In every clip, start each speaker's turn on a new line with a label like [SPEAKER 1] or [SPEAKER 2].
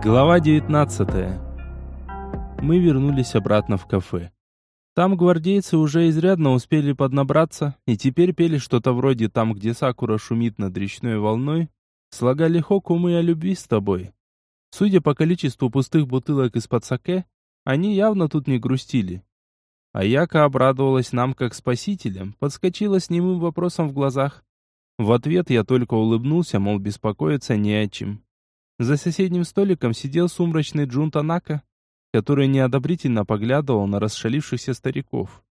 [SPEAKER 1] Глава 19. Мы вернулись обратно в кафе. Там гвардейцы уже изрядно успели поднабраться и теперь пели что-то вроде «Там, где сакура шумит над речной волной», слагали хокумы о любви с тобой. Судя по количеству пустых бутылок из-под саке, они явно тут не грустили. Аяка обрадовалась нам как спасителям, подскочила с немым вопросом в глазах. В ответ я только улыбнулся, мол, беспокоиться не о чем. За соседним столиком сидел сумрачный Джун Танака, который неодобрительно поглядывал на расшалившихся стариков.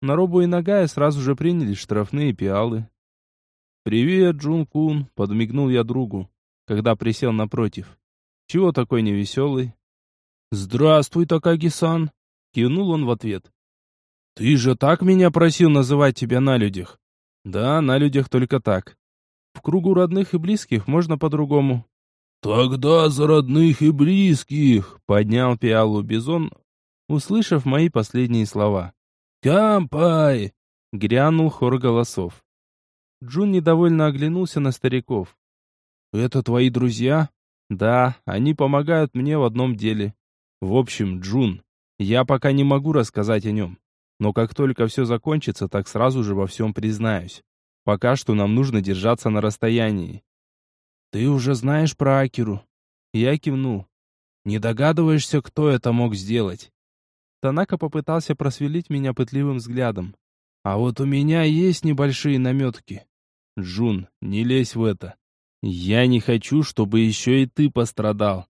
[SPEAKER 1] На Робу и Нагая сразу же приняли штрафные пиалы. «Привет, Джун-кун», — подмигнул я другу, когда присел напротив. «Чего такой невеселый?» «Здравствуй, Такаги-сан», — кивнул он в ответ. «Ты же так меня просил называть тебя на людях?» «Да, на людях только так. В кругу родных и близких можно по-другому.
[SPEAKER 2] «Тогда за родных и близких!» — поднял пиалу Бизон, услышав мои последние слова. «Кампай!» — грянул хор голосов. Джун недовольно оглянулся на стариков. «Это твои друзья?» «Да, они помогают мне в одном деле. В общем, Джун, я пока не могу рассказать о нем. Но как только все закончится, так сразу же во всем признаюсь. Пока что нам нужно держаться на расстоянии. «Ты уже знаешь про Акеру?» Я кивнул. «Не догадываешься, кто это мог сделать?» Танака попытался просверлить меня пытливым взглядом. «А вот у меня есть небольшие наметки». «Джун, не лезь в это. Я не хочу, чтобы еще и ты пострадал».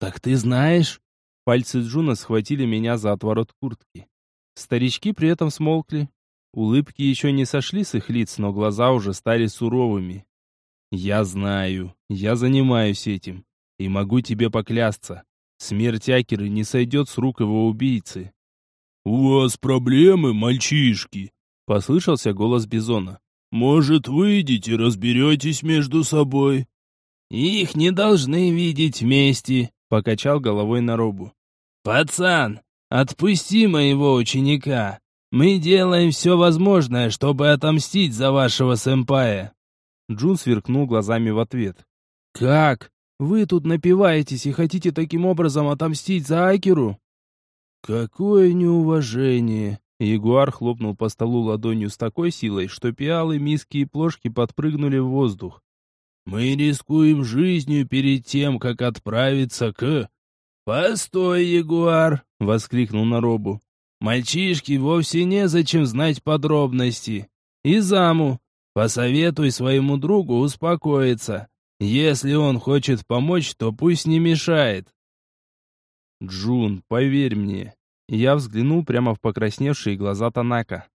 [SPEAKER 2] «Так ты знаешь?» Пальцы Джуна схватили меня за отворот куртки. Старички при этом смолкли. Улыбки еще не сошли с их лиц, но глаза уже стали суровыми. Я знаю, я занимаюсь этим. И могу тебе поклясться. Смерть Акеры не сойдет с рук его убийцы. «У вас проблемы, мальчишки?»
[SPEAKER 1] Послышался голос Бизона.
[SPEAKER 2] «Может, выйдете, разберетесь между собой?»
[SPEAKER 3] «Их не должны видеть вместе», — покачал головой на робу. «Пацан, отпусти моего ученика. Мы делаем все возможное, чтобы отомстить за вашего сэмпая».
[SPEAKER 1] Джун сверкнул глазами в ответ. «Как? Вы тут напиваетесь и хотите таким образом отомстить за Акеру?» «Какое неуважение!» Ягуар хлопнул по столу ладонью с такой силой, что пиалы, миски и плошки подпрыгнули в воздух.
[SPEAKER 2] «Мы рискуем жизнью перед тем, как отправиться к...»
[SPEAKER 3] «Постой, Ягуар!» — воскликнул Наробу. «Мальчишке вовсе незачем знать подробности. И заму, Посоветуй своему другу успокоиться. Если он хочет помочь, то пусть не мешает.
[SPEAKER 1] Джун, поверь мне. Я взглянул прямо в покрасневшие глаза Танака.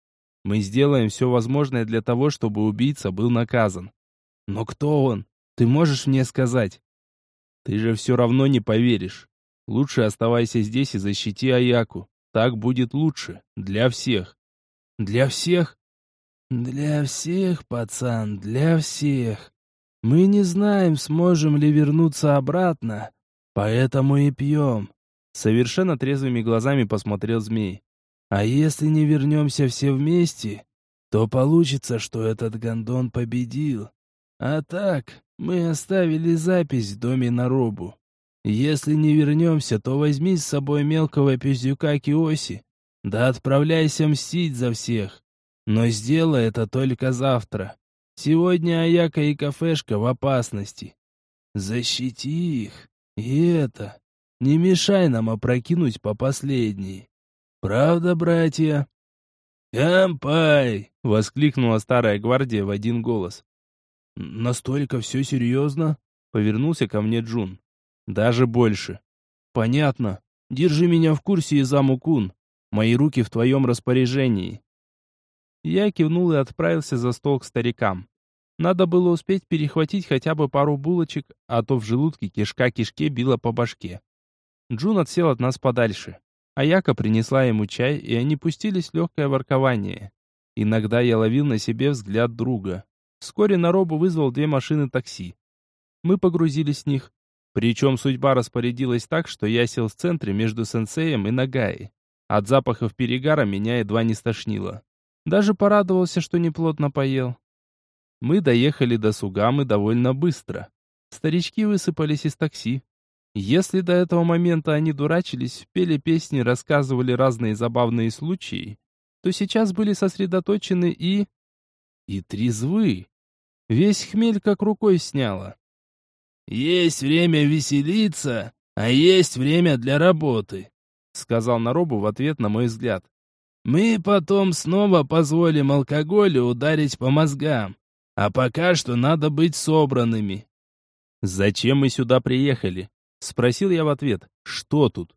[SPEAKER 1] Мы сделаем все возможное для того, чтобы убийца был наказан. Но кто он? Ты можешь мне сказать? Ты же все равно не поверишь. Лучше оставайся здесь и защити Аяку. Так будет лучше. Для всех.
[SPEAKER 3] Для всех? «Для всех, пацан, для всех. Мы не знаем, сможем ли вернуться обратно, поэтому и пьем».
[SPEAKER 1] Совершенно трезвыми глазами посмотрел змей.
[SPEAKER 3] «А если не вернемся все вместе, то получится, что этот гондон победил. А так, мы оставили запись в доме на робу. Если не вернемся, то возьми с собой мелкого пиздюка Киоси, да отправляйся мстить за всех. Но сделай это только завтра. Сегодня Аяка и кафешка в опасности. Защити их. И это. Не мешай нам опрокинуть по последней. Правда, братья? «Кампай!» — воскликнула старая гвардия в один голос.
[SPEAKER 1] «Настолько все серьезно?» — повернулся ко мне Джун. «Даже больше». «Понятно. Держи меня в курсе, Изаму-кун. Мои руки в твоем распоряжении. Я кивнул и отправился за стол к старикам. Надо было успеть перехватить хотя бы пару булочек, а то в желудке кишка кишке била по башке. Джун отсел от нас подальше. а Яка принесла ему чай, и они пустились в легкое воркование. Иногда я ловил на себе взгляд друга. Вскоре на робу вызвал две машины такси. Мы погрузились в них. Причем судьба распорядилась так, что я сел в центре между сенсеем и Нагаей. От запахов перегара меня едва не стошнило. Даже порадовался, что неплотно поел. Мы доехали до Сугамы довольно быстро. Старички высыпались из такси. Если до этого момента они дурачились, пели песни, рассказывали разные забавные случаи, то сейчас были сосредоточены и... и трезвы. Весь хмель как рукой сняло.
[SPEAKER 3] «Есть время веселиться, а есть время для работы», — сказал Наробу в ответ на мой взгляд. «Мы потом снова позволим алкоголю ударить по мозгам, а пока что надо быть собранными».
[SPEAKER 1] «Зачем мы сюда приехали?» — спросил я в ответ. «Что тут?»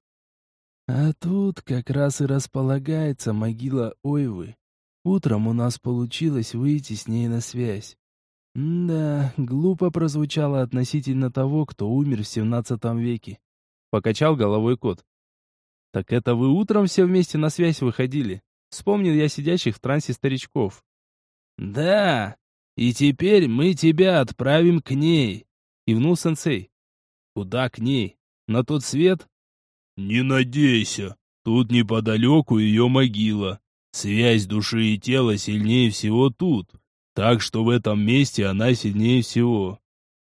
[SPEAKER 3] «А тут как раз и располагается могила Ойвы. Утром у нас получилось выйти с ней на связь. «Да, глупо прозвучало относительно того, кто умер в семнадцатом веке», — покачал головой кот. «Так это вы утром все вместе на связь выходили?» Вспомнил я сидящих в трансе старичков. «Да, и теперь мы тебя отправим к ней», — кивнул сенсей. «Куда к ней? На тот свет?»
[SPEAKER 2] «Не надейся, тут неподалеку ее могила. Связь души и тела сильнее всего тут, так что в этом месте она сильнее всего.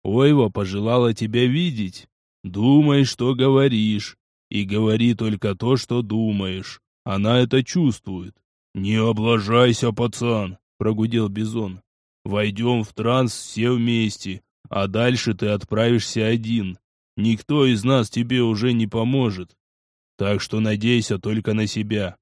[SPEAKER 2] Ойва пожелала тебя видеть. Думай, что говоришь. И говори только то, что думаешь. Она это чувствует. Не облажайся, пацан, прогудел Бизон. Войдем в транс все вместе, а дальше ты отправишься один. Никто из нас тебе уже не поможет. Так что надейся только на себя.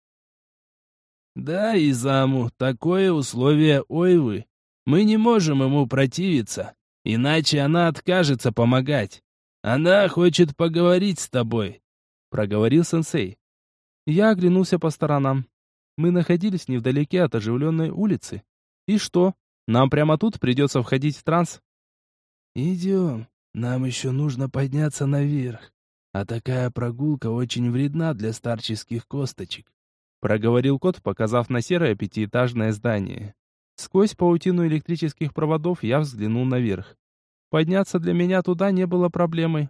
[SPEAKER 3] Да, Изаму, такое условие Ойвы. Мы не можем ему противиться, иначе она откажется помогать. Она хочет поговорить с тобой», — проговорил сенсей. Я оглянулся по сторонам. Мы находились невдалеке от оживленной улицы. И что, нам прямо тут придется входить в транс? «Идем, нам еще нужно подняться наверх, а такая прогулка очень вредна для старческих косточек», — проговорил кот, показав на серое пятиэтажное здание. Сквозь паутину электрических проводов я взглянул наверх. Подняться для меня туда не было проблемой.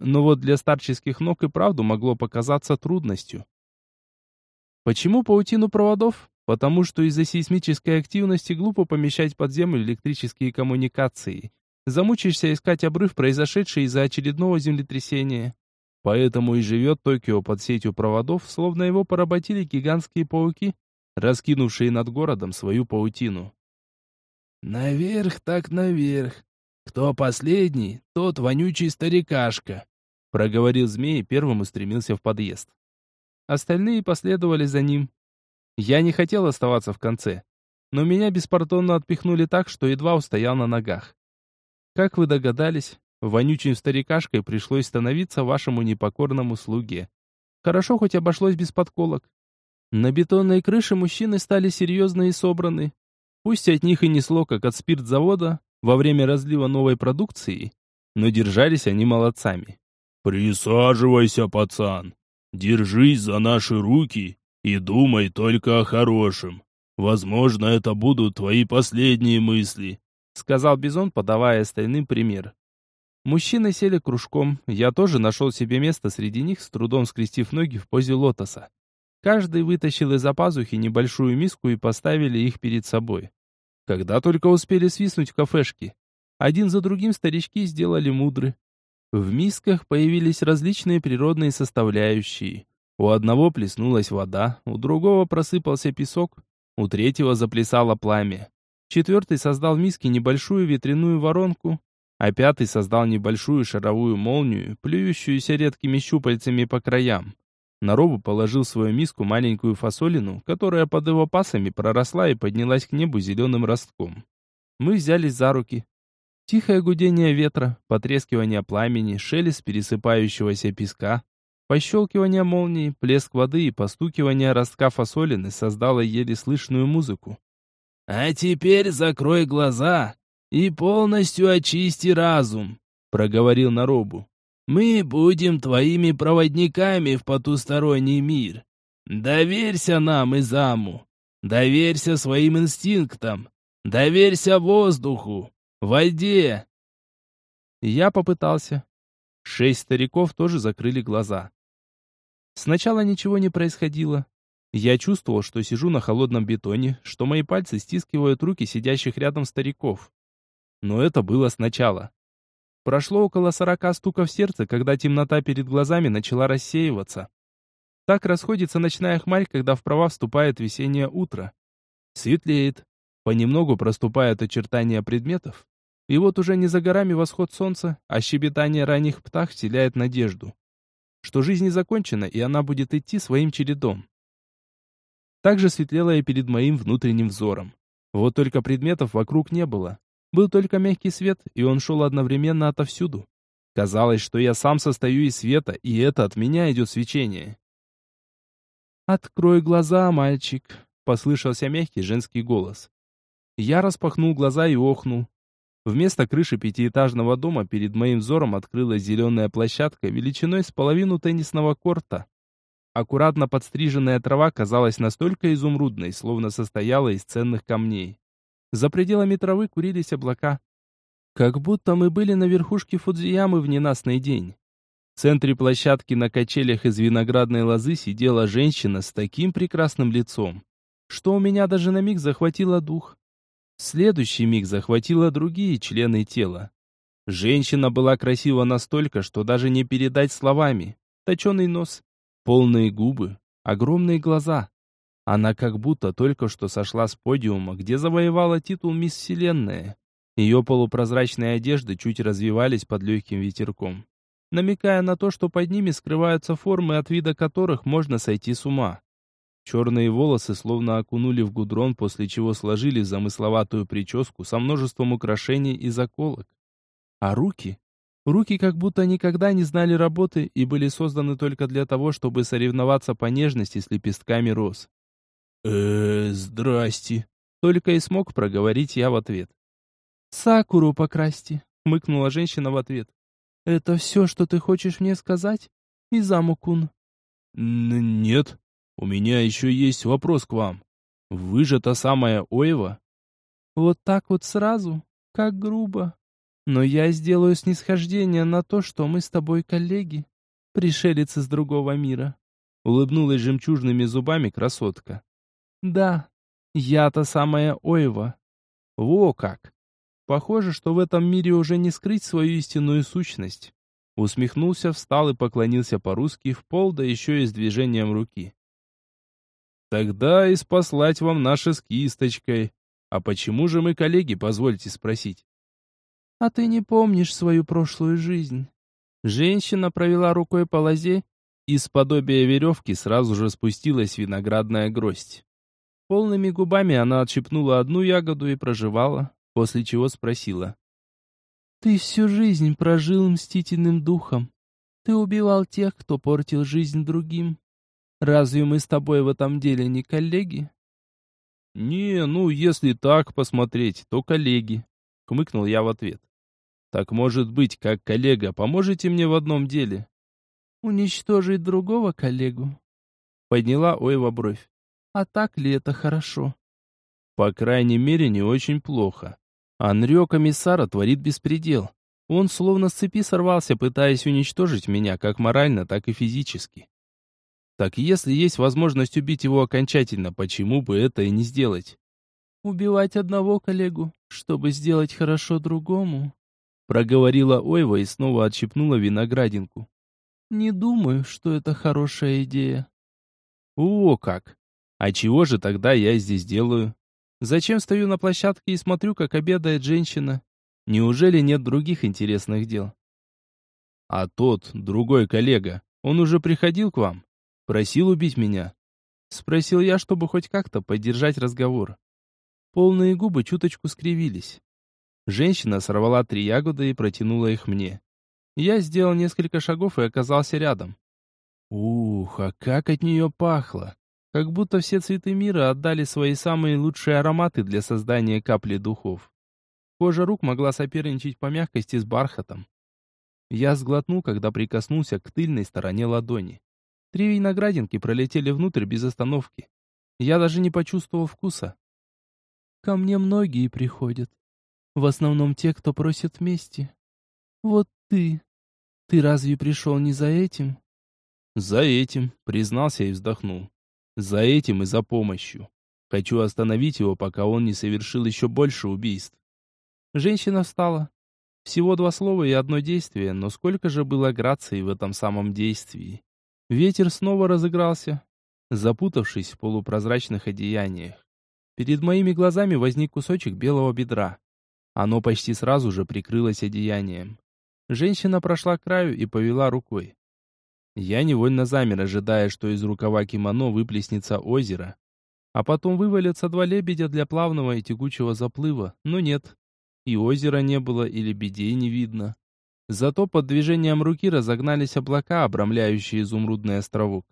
[SPEAKER 3] Но вот для старческих ног и правду могло показаться трудностью. Почему паутину проводов? Потому что из-за сейсмической активности глупо помещать под землю электрические коммуникации. Замучишься искать обрыв, произошедший из-за очередного землетрясения. Поэтому и живет Токио под сетью проводов, словно его поработили гигантские пауки, раскинувшие над городом свою паутину. «Наверх так наверх. Кто последний, тот вонючий старикашка», — проговорил змей и первым устремился в подъезд. Остальные последовали за ним. Я не хотел оставаться в конце, но меня беспардонно отпихнули так, что едва устоял на ногах. Как вы догадались, вонючим старикашкой пришлось становиться вашему непокорному слуге. Хорошо хоть обошлось без подколок. На бетонной крыше мужчины стали серьезны и собраны. Пусть от них и несло, как от спиртзавода, во время разлива новой продукции, но держались они молодцами.
[SPEAKER 2] «Присаживайся, пацан. Держись за наши руки и думай только о хорошем. Возможно, это будут твои последние мысли»,
[SPEAKER 1] сказал Бизон, подавая остальным пример. Мужчины сели кружком, я тоже нашел себе место среди них, с трудом скрестив ноги в позе лотоса. Каждый вытащил из-за пазухи небольшую миску и поставили их перед собой. Когда только успели свистнуть в кафешке, один за другим старички сделали мудры. В мисках появились различные природные составляющие. У одного плеснулась вода, у другого просыпался песок, у третьего заплясало пламя. Четвертый создал в миске небольшую ветряную воронку, а пятый создал небольшую шаровую молнию, плюющуюся редкими щупальцами по краям. На робу положил в свою миску маленькую фасолину, которая под его пасами проросла и поднялась к небу зеленым ростком. Мы взялись за руки. Тихое гудение ветра, потрескивание пламени, шелест пересыпающегося песка, пощелкивание молнии, плеск воды и постукивание ростка фасолины создало еле слышную музыку. «А теперь закрой глаза и полностью очисти разум», — проговорил Наробу. Мы будем твоими проводниками в потусторонний мир. Доверься нам, Изаму. Доверься своим инстинктам. Доверься воздуху, воде. Я попытался. Шесть стариков тоже закрыли глаза. Сначала ничего не происходило. Я чувствовал, что сижу на холодном бетоне, что мои пальцы стискивают руки сидящих рядом стариков. Но это было сначала. Прошло около сорока стуков в сердце, когда темнота перед глазами начала рассеиваться. Так расходится ночная хмарь, когда в права вступает весеннее утро. Светлеет, понемногу проступают очертания предметов, и вот уже не за горами восход солнца, а щебетание ранних птах вселяет надежду, что жизнь не закончена, и она будет идти своим чередом. Так же светлело и перед моим внутренним взором. Вот только предметов вокруг не было. Был только мягкий свет, и он шел одновременно отовсюду. Казалось, что я сам состою из света, и это от меня идет свечение. «Открой глаза, мальчик», — послышался мягкий женский голос. Я распахнул глаза и охнул. Вместо крыши пятиэтажного дома перед моим взором открылась зеленая площадка величиной с половину теннисного корта. Аккуратно подстриженная трава казалась настолько изумрудной, словно состояла из ценных камней. За пределами травы курились облака. Как будто мы были на верхушке Фудзиямы в ненастный день. В центре площадки на качелях из виноградной лозы сидела женщина с таким прекрасным лицом, что у меня даже на миг захватило дух следующий миг захватила другие члены тела. Женщина была красива настолько, что даже не передать словами. Точеный нос, полные губы, огромные глаза. Она как будто только что сошла с подиума, где завоевала титул «Мисс Вселенная». Ее полупрозрачные одежды чуть развивались под легким ветерком, намекая на то, что под ними скрываются формы, от вида которых можно сойти с ума. Черные волосы словно окунули в гудрон, после чего сложили замысловатую прическу со множеством украшений и заколок. А руки? Руки как будто никогда не знали работы и были созданы только для того, чтобы соревноваться по нежности с лепестками роз. Э здрасте!» Только и смог проговорить я в ответ. «Сакуру покрасьте», — хмыкнула женщина в ответ. «Это все, что ты хочешь мне сказать? Изаму-кун?»
[SPEAKER 2] «Нет», у меня еще есть вопрос к вам. Вы же та самая Оева?
[SPEAKER 1] Вот так вот сразу? Как грубо. Но я сделаю снисхождение на то, что мы с тобой коллеги, пришелец из другого мира. Улыбнулась жемчужными зубами красотка. Да, я та самая Оева. Во как! Похоже, что в этом мире уже не скрыть свою истинную сущность. Усмехнулся, встал и поклонился по-русски в пол, да еще и с движением руки. Тогда и спаслать вам наши с кисточкой. А почему же мы коллеги, позвольте спросить? А ты не помнишь свою прошлую жизнь? Женщина провела рукой по лозе, и с подобия веревки сразу же спустилась виноградная гроздь. Полными губами она отщипнула одну ягоду и прожевала, после чего спросила. «Ты всю жизнь прожил мстительным духом. Ты убивал тех, кто портил жизнь другим. Разве мы с тобой в этом деле не коллеги? Не, ну, если так посмотреть, то коллеги, хмыкнул я в ответ. Так может быть, как коллега, поможете мне в одном деле? Уничтожить другого коллегу? Подняла Ойва бровь. А так ли это хорошо? По крайней мере, не очень плохо. Анрё комиссара творит беспредел. Он словно с цепи сорвался, пытаясь уничтожить меня как морально, так и физически. Так если есть возможность убить его окончательно, почему бы это и не сделать? Убивать одного коллегу, чтобы сделать хорошо другому, проговорила Ойва и снова отщипнула виноградинку. Не думаю, что это хорошая идея. О, как! А чего же тогда я здесь делаю? Зачем стою на площадке и смотрю, как обедает женщина? Неужели нет других интересных дел? А тот, другой коллега, он уже приходил к вам? Просил убить меня. Спросил я, чтобы хоть как-то поддержать разговор. Полные губы чуточку скривились. Женщина сорвала три ягоды и протянула их мне. Я сделал несколько шагов и оказался рядом. Ух, а как от нее пахло! Как будто все цветы мира отдали свои самые лучшие ароматы для создания капли духов. Кожа рук могла соперничать по мягкости с бархатом. Я сглотнул, когда прикоснулся к тыльной стороне ладони. Три виноградинки пролетели внутрь без остановки. Я даже не почувствовал вкуса. Ко мне многие приходят. В основном те, кто просит мести. Вот ты. Ты разве пришел не за этим? За этим, признался и вздохнул. За этим и за помощью. Хочу остановить его, пока он не совершил еще больше убийств. Женщина встала. Всего два слова и одно действие, но сколько же было грации в этом самом действии. Ветер снова разыгрался, запутавшись в полупрозрачных одеяниях. Перед моими глазами возник кусочек белого бедра. Оно почти сразу же прикрылось одеянием. Женщина прошла к краю и повела рукой. Я невольно замер, ожидая, что из рукава кимоно выплеснется озеро, а потом вывалятся два лебедя для плавного и тягучего заплыва, но нет. И озера не было, и лебедей не видно. Зато под движением руки разогнались облака, обрамляющие изумрудный островок.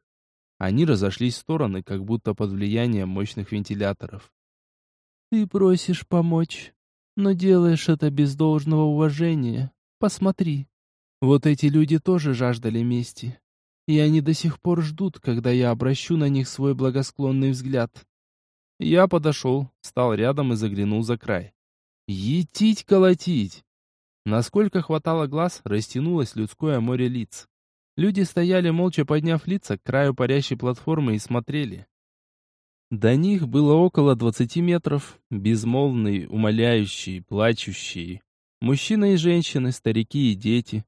[SPEAKER 1] Они разошлись в стороны, как будто под влиянием мощных вентиляторов.
[SPEAKER 3] «Ты просишь помочь, но делаешь это без должного уважения. Посмотри. Вот эти люди тоже жаждали мести. И они до сих пор ждут, когда я обращу на них свой благосклонный взгляд. Я подошел, встал рядом и заглянул за край. Етить-колотить! Насколько хватало глаз, растянулось людское море лиц. Люди стояли, молча подняв лица к краю парящей платформы и смотрели. До них было около двадцати метров, безмолвные, умоляющие, плачущие. Мужчины и женщины, старики и дети.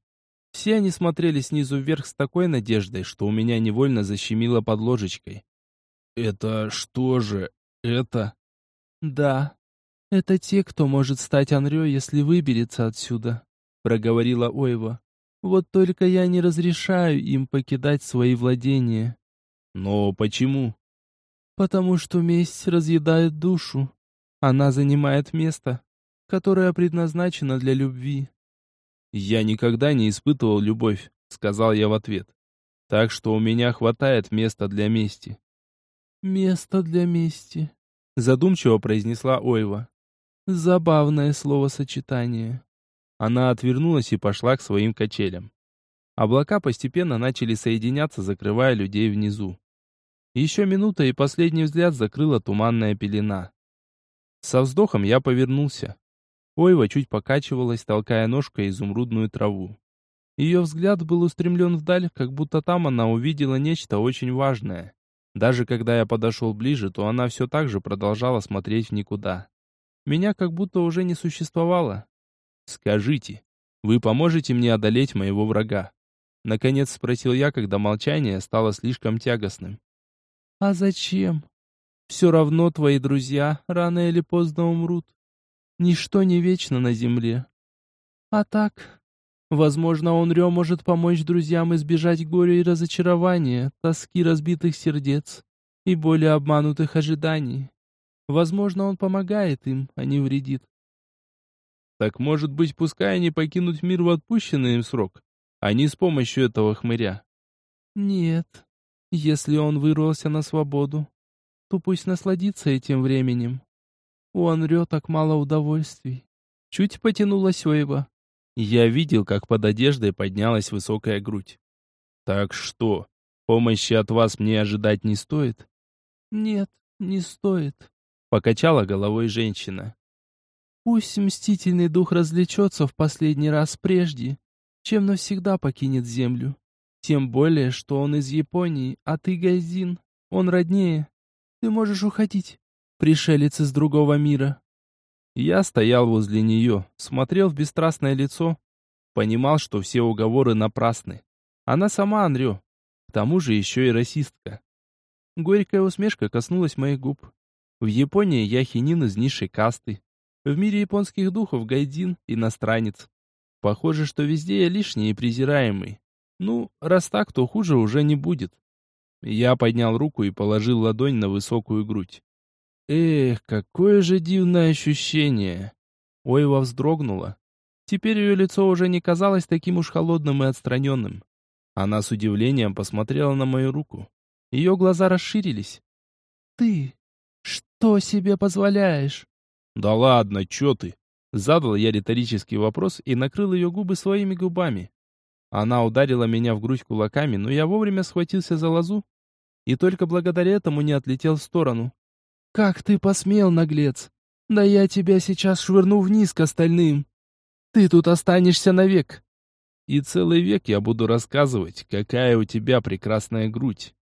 [SPEAKER 3] Все они смотрели снизу вверх с такой надеждой, что у меня невольно защемило под ложечкой.
[SPEAKER 2] «Это что же? Это...»
[SPEAKER 3] «Да, это те, кто может стать Анрё, если выберется отсюда», — проговорила Ойва. «Вот только я не разрешаю им покидать свои владения».
[SPEAKER 2] «Но почему?»
[SPEAKER 3] «Потому что месть разъедает душу. Она занимает место, которое предназначено для любви».
[SPEAKER 1] «Я никогда не испытывал любовь», — сказал я в ответ. «Так что у меня хватает места для мести».
[SPEAKER 3] «Место для мести», —
[SPEAKER 1] задумчиво произнесла Ойва.
[SPEAKER 3] «Забавное словосочетание».
[SPEAKER 1] Она отвернулась и пошла к своим качелям. Облака постепенно начали соединяться, закрывая людей внизу. Еще минута, и последний взгляд закрыла туманная пелена. Со вздохом я повернулся. Ойва чуть покачивалась, толкая ножкой изумрудную траву. Ее взгляд был устремлен вдаль, как будто там она увидела нечто очень важное. Даже когда я подошел ближе, то она все так же продолжала смотреть в никуда. Меня как будто уже не существовало. «Скажите, вы поможете мне одолеть моего врага?» Наконец спросил я, когда молчание стало слишком тягостным.
[SPEAKER 3] «А зачем? Все равно твои друзья рано или поздно умрут. Ничто не вечно на земле. А так, возможно, Онрё может помочь друзьям избежать горя и разочарования, тоски разбитых сердец и более обманутых ожиданий. Возможно, он помогает им, а не вредит.
[SPEAKER 1] Так может быть, пускай они покинут мир в отпущенный им срок, а не с помощью этого хмыря?
[SPEAKER 3] Нет. Если он вырвался на свободу, то пусть насладится этим временем. У Анрё так мало удовольствий. Чуть потянулась Ойва.
[SPEAKER 1] Я видел, как под одеждой поднялась высокая грудь. Так что, помощи от вас мне ожидать не стоит?
[SPEAKER 3] Нет, не стоит.
[SPEAKER 1] Покачала головой женщина.
[SPEAKER 3] Пусть мстительный дух развлечется в последний раз прежде, чем навсегда покинет землю. Тем более, что он из Японии, а ты Гайзин. Он роднее. Ты можешь уходить пришелец из другого мира.
[SPEAKER 1] Я стоял возле нее, смотрел в бесстрастное лицо, понимал, что все уговоры напрасны. Она сама Анрё, к тому же еще и расистка. Горькая усмешка коснулась моих губ. В Японии я хинин из низшей касты. В мире японских духов гайдин — иностранец. Похоже, что везде я лишний и презираемый. Ну, раз так, то хуже уже не будет. Я поднял руку и положил ладонь на высокую грудь. Эх, какое же дивное ощущение. Ойва вздрогнула. Теперь ее лицо уже не казалось таким уж холодным и отстраненным. Она с удивлением посмотрела на мою руку. Ее глаза расширились.
[SPEAKER 3] «Ты что себе позволяешь?»
[SPEAKER 1] «Да ладно, че ты?» Задал я риторический вопрос и накрыл ее губы своими губами. Она ударила меня в грудь кулаками, но я вовремя схватился за лозу и только благодаря этому не отлетел в сторону.
[SPEAKER 3] «Как ты посмел, наглец? Да я тебя сейчас швырну вниз к остальным. Ты тут останешься навек».
[SPEAKER 1] «И целый век я буду рассказывать, какая у тебя прекрасная грудь.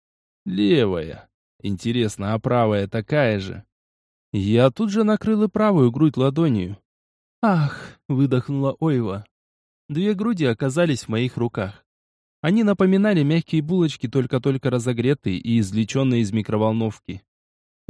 [SPEAKER 1] Левая. Интересно, а правая такая же?» Я тут же накрыл и правую грудь ладонью.
[SPEAKER 3] «Ах!» — выдохнула Ойва.
[SPEAKER 1] Две груди оказались в моих руках. Они напоминали мягкие булочки, только-только разогретые и извлеченные из микроволновки.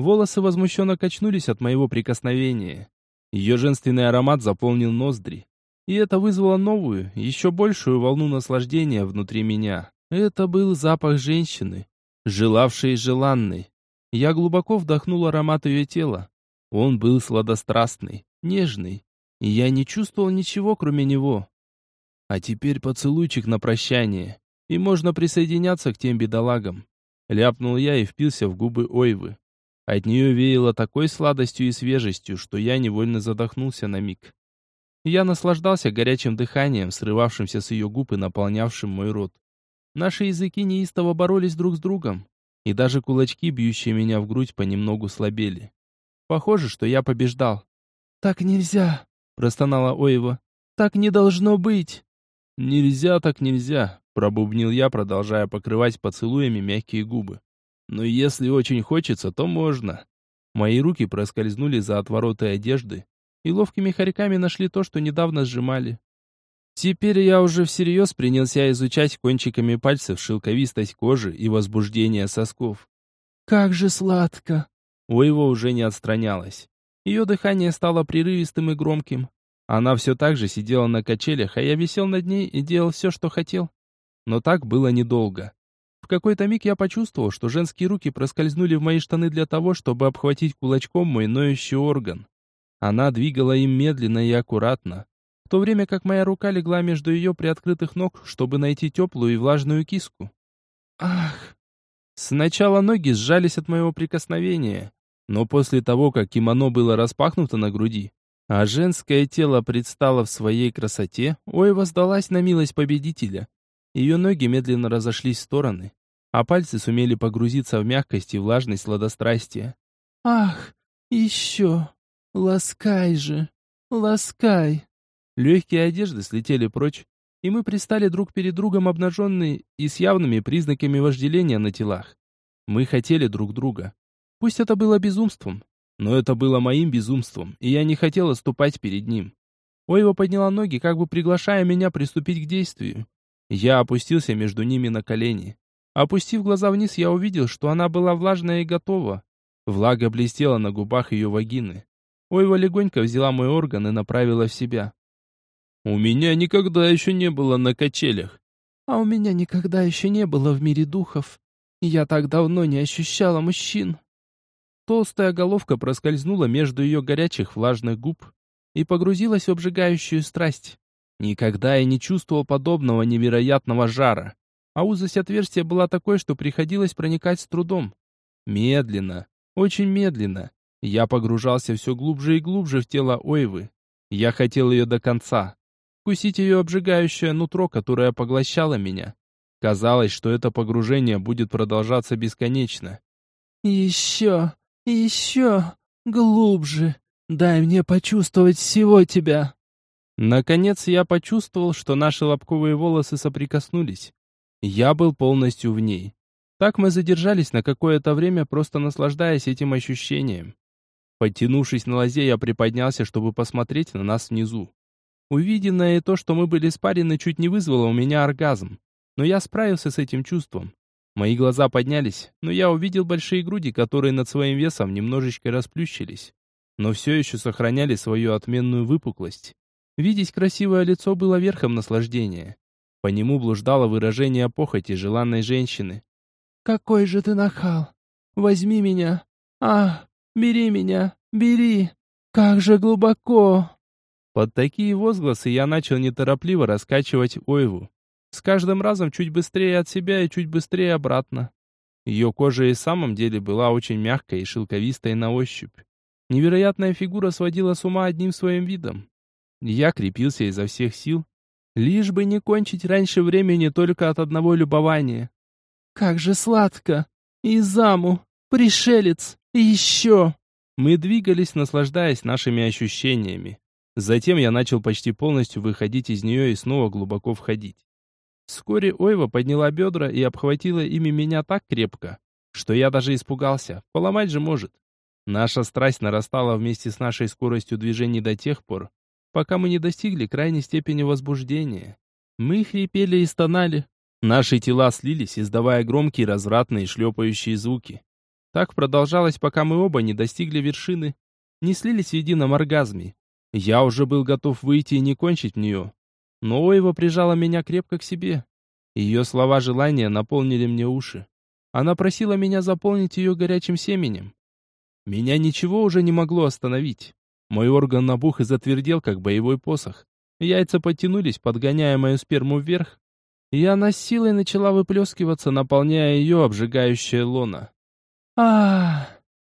[SPEAKER 1] Волосы возмущенно качнулись от моего прикосновения. Ее женственный аромат заполнил ноздри. И это вызвало новую, еще большую волну наслаждения внутри меня. Это был запах женщины, желавшей и желанной. Я глубоко вдохнул аромат ее тела. Он был сладострастный, нежный, и я не чувствовал ничего, кроме него. А теперь поцелуйчик на прощание, и можно присоединяться к тем бедолагам. Ляпнул я и впился в губы Ойвы. От нее веяло такой сладостью и свежестью, что я невольно задохнулся на миг. Я наслаждался горячим дыханием, срывавшимся с ее губ и наполнявшим мой рот. Наши языки неистово боролись друг с другом, и даже кулачки, бьющие меня в грудь, понемногу слабели. Похоже, что я побеждал. «Так нельзя!» — простонала Оева. «Так не должно быть!» «Нельзя, так нельзя!» — пробубнил я, продолжая покрывать поцелуями мягкие губы. Но если очень хочется, то можно. Мои руки проскользнули за отвороты одежды и ловкими хорьками нашли то, что недавно сжимали. Теперь я уже всерьез принялся изучать кончиками пальцев шелковистость кожи и возбуждение сосков. «Как же сладко!» Уэйва уже не отстранялась. Ее дыхание стало прерывистым и громким. Она все так же сидела на качелях, а я висел над ней и делал все, что хотел. Но так было недолго какой-то миг я почувствовал, что женские руки проскользнули в мои штаны для того, чтобы обхватить кулачком мой ноющий орган. Она двигала им медленно и аккуратно, в то время как моя рука легла между ее приоткрытых ног, чтобы найти теплую и влажную киску. Ах! Сначала ноги сжались от моего прикосновения, но после того, как кимоно было распахнуто на груди, а женское тело предстало в своей красоте, ой, воздалась на милость победителя. Ее ноги медленно разошлись в стороны, а пальцы сумели погрузиться в мягкость и влажность сладострастия. «Ах, еще! Ласкай же! Ласкай!» Легкие одежды слетели прочь, и мы пристали друг перед другом обнаженные и с явными признаками вожделения на телах. Мы хотели друг друга. Пусть это было безумством, но это было моим безумством, и я не хотел отступать перед ним. Ойва подняла ноги, как бы приглашая меня приступить к действию. Я опустился между ними на колени. Опустив глаза вниз, я увидел, что она была влажная и готова. Влага блестела на губах ее вагины. Ойва легонько взяла мой орган и направила в себя. «У меня никогда еще не было на качелях». «А у меня никогда еще не было в мире духов. Я так давно не ощущала мужчин». Толстая головка проскользнула между ее горячих влажных губ и погрузилась в обжигающую страсть. Никогда я не чувствовал подобного невероятного жара а узость отверстия была такой, что приходилось проникать с трудом. Медленно, очень медленно. Я погружался все глубже и глубже в тело Ойвы. Я хотел ее до конца. Вкусить ее обжигающее нутро, которое поглощало меня. Казалось, что это погружение будет продолжаться бесконечно. «Еще, еще, глубже. Дай мне почувствовать всего тебя». Наконец я почувствовал, что наши лобковые волосы соприкоснулись. Я был полностью в ней. Так мы задержались на какое-то время, просто наслаждаясь этим ощущением. Подтянувшись на лозе, я приподнялся, чтобы посмотреть на нас внизу. Увиденное то, что мы были спарены, чуть не вызвало у меня оргазм. Но я справился с этим чувством. Мои глаза поднялись, но я увидел большие груди, которые над своим весом немножечко расплющились, но все еще сохраняли свою отменную выпуклость. Видеть красивое лицо было верхом наслаждения. По нему блуждало выражение похоти желанной женщины. «Какой же ты нахал! Возьми меня! А, бери меня! Бери! Как же глубоко!» Под такие возгласы я начал неторопливо раскачивать Ойву. С каждым разом чуть быстрее от себя и чуть быстрее обратно. Ее кожа и в самом деле была очень мягкой и шелковистой на ощупь. Невероятная фигура сводила с ума одним своим видом. Я крепился изо всех сил, Лишь бы не кончить раньше времени только от одного любования. Как же сладко! И заму, пришелец, и еще! Мы двигались, наслаждаясь нашими ощущениями. Затем я начал почти полностью выходить из нее и снова глубоко входить. Вскоре Ойва подняла бедра и обхватила ими меня так крепко, что я даже испугался. Поломать же может. Наша страсть нарастала вместе с нашей скоростью движений до тех пор, пока мы не достигли крайней степени возбуждения. Мы хрипели и стонали. Наши тела слились, издавая громкие, развратные, шлепающие звуки. Так продолжалось, пока мы оба не достигли вершины, не слились в едином оргазме. Я уже был готов выйти и не кончить в нее. Но Оева прижала меня крепко к себе. Ее слова желания наполнили мне уши. Она просила меня заполнить ее горячим семенем. Меня ничего уже не могло остановить. Мой орган набух и затвердел, как боевой посох. Яйца подтянулись, подгоняя мою сперму вверх. Она с силой начала выплескиваться, наполняя ее обжигающее лоно. а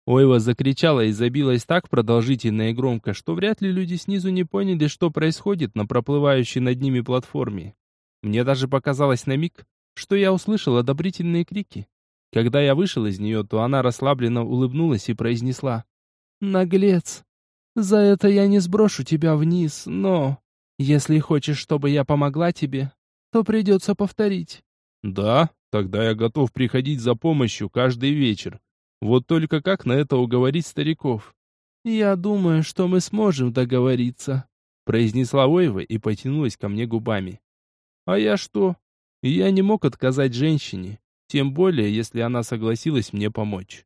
[SPEAKER 1] Ойва закричала и забилась так продолжительно и громко, что вряд ли люди снизу не поняли, что происходит на проплывающей над ними платформе. Мне даже показалось на миг, что я услышал одобрительные крики. Когда я вышел из нее, то она расслабленно улыбнулась и произнесла. «Наглец! За это я не сброшу тебя вниз, но... Если хочешь, чтобы я помогла тебе, то придется повторить».
[SPEAKER 2] «Да, тогда я готов приходить за помощью каждый вечер. Вот только как на это уговорить стариков?
[SPEAKER 1] «Я думаю, что мы сможем договориться», — произнесла Ойва и потянулась ко мне губами. «А я что? Я не мог отказать женщине, тем более, если она согласилась мне помочь.